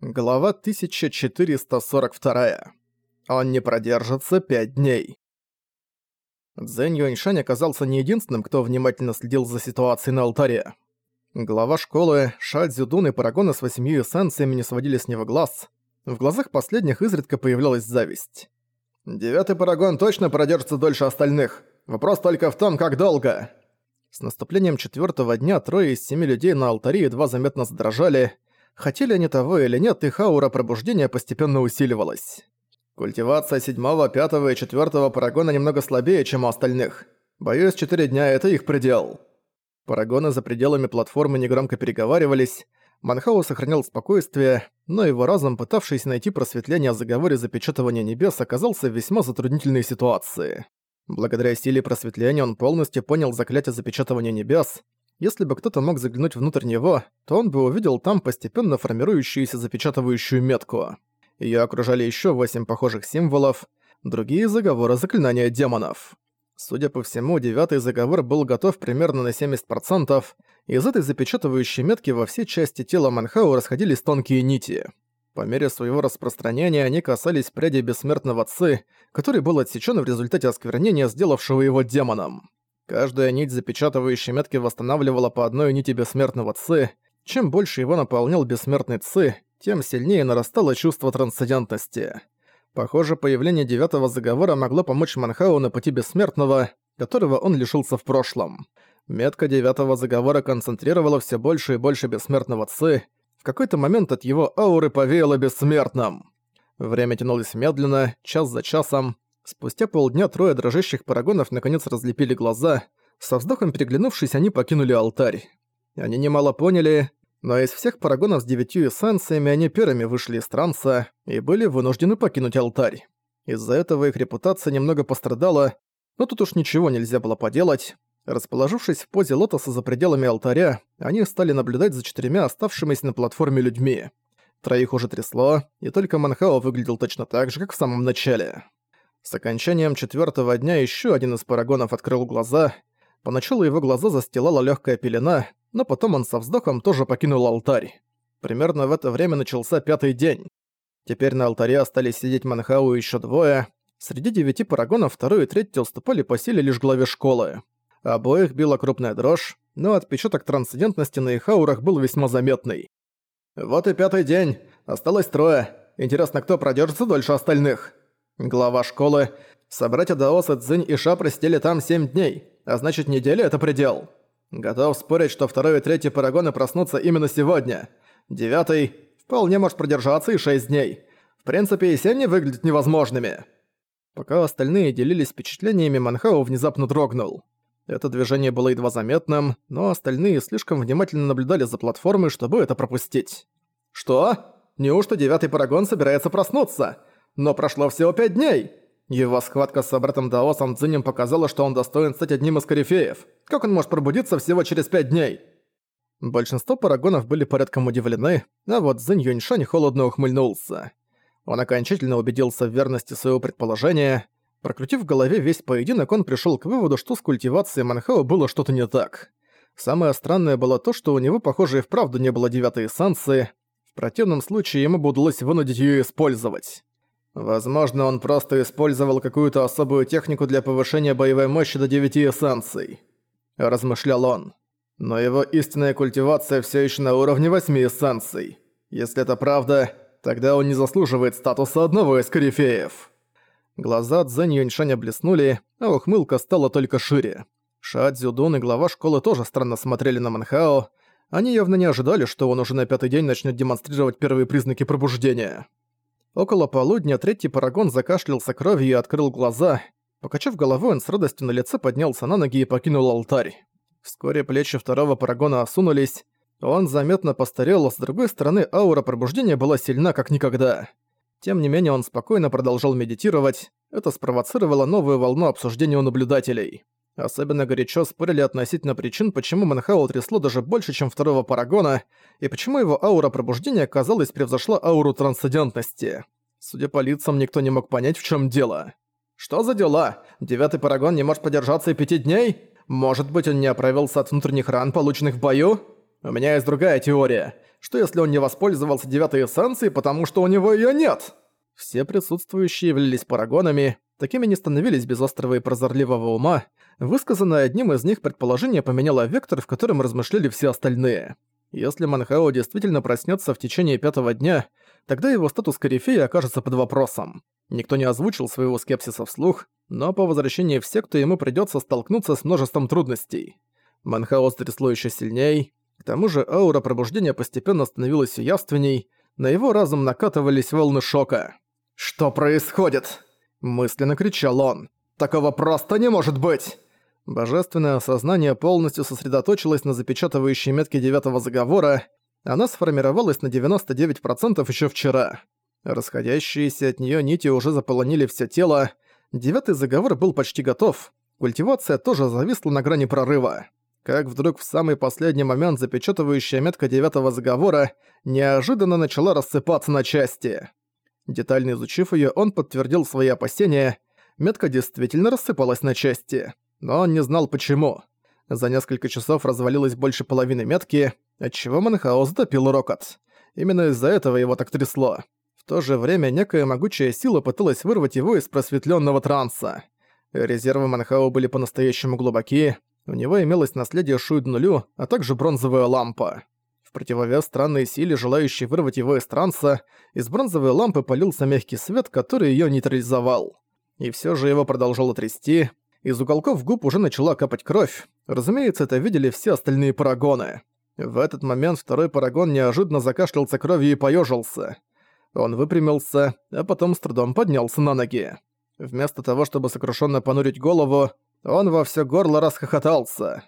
Глава 1442. Он не продержится пять дней. Цзэнь Юаньшань оказался не единственным, кто внимательно следил за ситуацией на алтаре. Глава школы, Ша Цзюдун и Парагона с восемью эссенциями не сводили с него глаз. В глазах последних изредка появлялась зависть. «Девятый Парагон точно продержится дольше остальных. Вопрос только в том, как долго». С наступлением четвертого дня трое из семи людей на алтаре едва заметно задрожали, Хотели они того или нет, их аура пробуждения постепенно усиливалась. Культивация седьмого, пятого и четвертого парагона немного слабее, чем у остальных. Боюсь, четыре дня — это их предел. Парагоны за пределами платформы негромко переговаривались. Манхау сохранял спокойствие, но его разум, пытавшийся найти просветление о заговоре запечатывания небес, оказался в весьма затруднительной ситуации. Благодаря силе просветления он полностью понял заклятие запечатывания небес, если бы кто-то мог заглянуть внутрь него, то он бы увидел там постепенно формирующуюся запечатывающую метку. Её окружали ещё восемь похожих символов, другие заговоры заклинания демонов. Судя по всему, девятый заговор был готов примерно на 70%, из этой запечатывающей метки во все части тела Манхау расходились тонкие нити. По мере своего распространения они касались пряди бессмертного Ци, который был отсечен в результате осквернения, сделавшего его демоном. Каждая нить запечатывающей метки восстанавливала по одной нити бессмертного Ци. Чем больше его наполнял бессмертный Ци, тем сильнее нарастало чувство трансцендентности. Похоже, появление девятого заговора могло помочь Манхау на пути бессмертного, которого он лишился в прошлом. Метка девятого заговора концентрировала все больше и больше бессмертного Ци. В какой-то момент от его ауры повеяло бессмертным. Время тянулось медленно, час за часом, Спустя полдня трое дрожащих парагонов наконец разлепили глаза. Со вздохом переглянувшись, они покинули алтарь. Они немало поняли, но из всех парагонов с девятью эссенциями они первыми вышли из транса и были вынуждены покинуть алтарь. Из-за этого их репутация немного пострадала, но тут уж ничего нельзя было поделать. Расположившись в позе лотоса за пределами алтаря, они стали наблюдать за четырьмя оставшимися на платформе людьми. Троих уже трясло, и только Манхао выглядел точно так же, как в самом начале. С окончанием четвертого дня еще один из парагонов открыл глаза. Поначалу его глаза застилала легкая пелена, но потом он со вздохом тоже покинул алтарь. Примерно в это время начался пятый день. Теперь на алтаре остались сидеть Манхау еще двое. Среди девяти парагонов второй и третий уступали по силе лишь главе школы. Обоих била крупная дрожь, но отпечаток трансцендентности на их аурах был весьма заметный. «Вот и пятый день. Осталось трое. Интересно, кто продержится дольше остальных?» Глава школы. Собратья Даоса, Цзинь и Ша просидели там семь дней, а значит неделя — это предел. Готов спорить, что второй и третий парагоны проснутся именно сегодня. Девятый вполне может продержаться и шесть дней. В принципе, и семь не выглядят невозможными. Пока остальные делились впечатлениями, Манхау внезапно дрогнул. Это движение было едва заметным, но остальные слишком внимательно наблюдали за платформой, чтобы это пропустить. «Что? Неужто девятый парагон собирается проснуться?» Но прошло всего пять дней. Его схватка с братом Даосом Цзинем показала, что он достоин стать одним из корифеев. Как он может пробудиться всего через пять дней? Большинство парагонов были порядком удивлены, а вот Цзинь Юньшань холодно ухмыльнулся. Он окончательно убедился в верности своего предположения. Прокрутив в голове весь поединок, он пришел к выводу, что с культивацией Манхао было что-то не так. Самое странное было то, что у него, похоже, и вправду не было девятой эссенции. В противном случае ему бы удалось вынудить ее использовать. Возможно, он просто использовал какую-то особую технику для повышения боевой мощи до 9 эссенций. Размышлял он. Но его истинная культивация все еще на уровне 8 эссенций. Если это правда, тогда он не заслуживает статуса одного из корифеев. Глаза Цзэнь Юньшаня блеснули, а ухмылка стала только шире. Ша Цзюдун и глава школы тоже странно смотрели на Манхао. Они явно не ожидали, что он уже на пятый день начнет демонстрировать первые признаки пробуждения. Около полудня третий парагон закашлялся кровью и открыл глаза. Покачав головой, он с радостью на лице поднялся на ноги и покинул алтарь. Вскоре плечи второго парагона осунулись. Он заметно постарел, с другой стороны аура пробуждения была сильна как никогда. Тем не менее он спокойно продолжал медитировать. Это спровоцировало новую волну обсуждения у наблюдателей. Особенно горячо спорили относительно причин, почему Манхау трясло даже больше, чем второго Парагона, и почему его аура пробуждения, казалось, превзошла ауру трансцендентности. Судя по лицам, никто не мог понять, в чем дело. «Что за дела? Девятый Парагон не может подержаться и пяти дней? Может быть, он не оправился от внутренних ран, полученных в бою? У меня есть другая теория. Что если он не воспользовался девятой эссенцией, потому что у него её нет? Все присутствующие являлись парагонами, такими не становились без острого и прозорливого ума, высказанное одним из них предположение поменяло вектор, в котором размышляли все остальные. Если Манхао действительно проснется в течение пятого дня, тогда его статус корифея окажется под вопросом. Никто не озвучил своего скепсиса вслух, но по возвращении в секту ему придется столкнуться с множеством трудностей. Манхао стрясло еще сильней, к тому же аура пробуждения постепенно становилась все явственней, на его разум накатывались волны шока. «Что происходит?» – мысленно кричал он. «Такого просто не может быть!» Божественное сознание полностью сосредоточилось на запечатывающей метке девятого заговора, она сформировалась на 99% еще вчера. Расходящиеся от нее нити уже заполонили все тело, девятый заговор был почти готов, культивация тоже зависла на грани прорыва. Как вдруг в самый последний момент запечатывающая метка девятого заговора неожиданно начала рассыпаться на части. Детально изучив ее, он подтвердил свои опасения, метка действительно рассыпалась на части но он не знал почему. За несколько часов развалилось больше половины метки, отчего Манхаус допил рокот. Именно из-за этого его так трясло. В то же время некая могучая сила пыталась вырвать его из просветленного транса. Резервы Манхао были по-настоящему глубоки, у него имелось наследие Шуид нулю, а также бронзовая лампа. В противовес странной силе, желающей вырвать его из транса, из бронзовой лампы полился мягкий свет, который ее нейтрализовал. И все же его продолжало трясти, из уголков губ уже начала капать кровь. Разумеется, это видели все остальные парагоны. В этот момент второй парагон неожиданно закашлялся кровью и поёжился. Он выпрямился, а потом с трудом поднялся на ноги. Вместо того, чтобы сокрушенно понурить голову, он во всё горло расхохотался.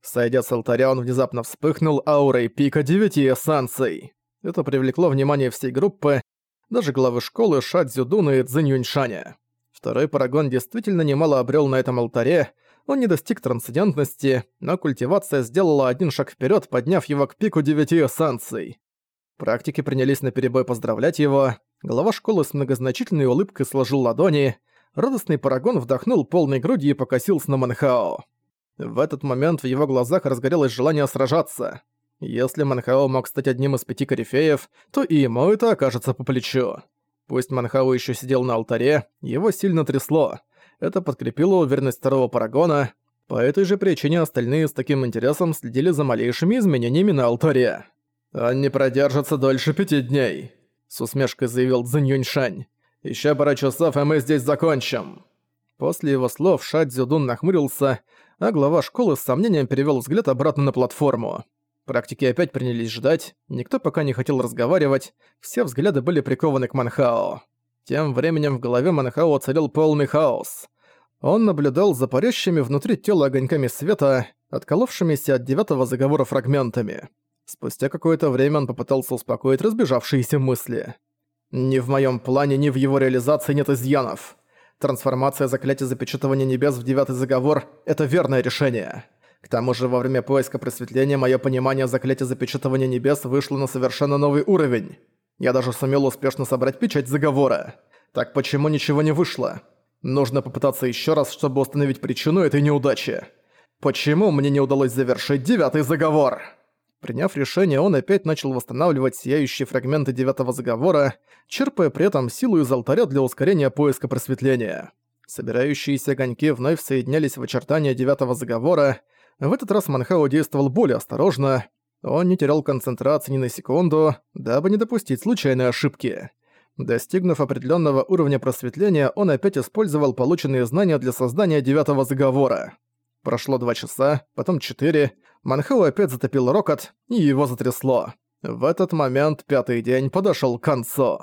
Сойдя с алтаря, он внезапно вспыхнул аурой пика девяти эссенций. Это привлекло внимание всей группы, даже главы школы Шадзюдуна и Цзинь Юньшаня. Второй парагон действительно немало обрел на этом алтаре, он не достиг трансцендентности, но культивация сделала один шаг вперед, подняв его к пику девяти эссенций. Практики принялись на перебой поздравлять его, глава школы с многозначительной улыбкой сложил ладони, радостный парагон вдохнул полной грудью и покосился на Манхао. В этот момент в его глазах разгорелось желание сражаться. Если Манхао мог стать одним из пяти корифеев, то и ему это окажется по плечу. Пусть Манхау еще сидел на алтаре, его сильно трясло. Это подкрепило уверенность второго парагона. По этой же причине остальные с таким интересом следили за малейшими изменениями на алтаре. «Он не продержится дольше пяти дней», — с усмешкой заявил Цзинь Юньшань. «Ещё пара часов, и мы здесь закончим». После его слов Ша Цзюдун нахмурился, а глава школы с сомнением перевёл взгляд обратно на платформу. Практики опять принялись ждать, никто пока не хотел разговаривать, все взгляды были прикованы к Манхао. Тем временем в голове Манхао царил полный хаос. Он наблюдал за парящими внутри тела огоньками света, отколовшимися от девятого заговора фрагментами. Спустя какое-то время он попытался успокоить разбежавшиеся мысли. «Ни в моем плане, ни в его реализации нет изъянов. Трансформация заклятия запечатывания небес в девятый заговор — это верное решение». К тому же во время поиска просветления мое понимание заклятия запечатывания небес вышло на совершенно новый уровень. Я даже сумел успешно собрать печать заговора. Так почему ничего не вышло? Нужно попытаться еще раз, чтобы установить причину этой неудачи. Почему мне не удалось завершить девятый заговор? Приняв решение, он опять начал восстанавливать сияющие фрагменты девятого заговора, черпая при этом силу из алтаря для ускорения поиска просветления. Собирающиеся огоньки вновь соединялись в очертания девятого заговора, в этот раз Манхао действовал более осторожно. Он не терял концентрации ни на секунду, дабы не допустить случайной ошибки. Достигнув определенного уровня просветления, он опять использовал полученные знания для создания девятого заговора. Прошло два часа, потом четыре. Манхау опять затопил рокот, и его затрясло. В этот момент пятый день подошел к концу.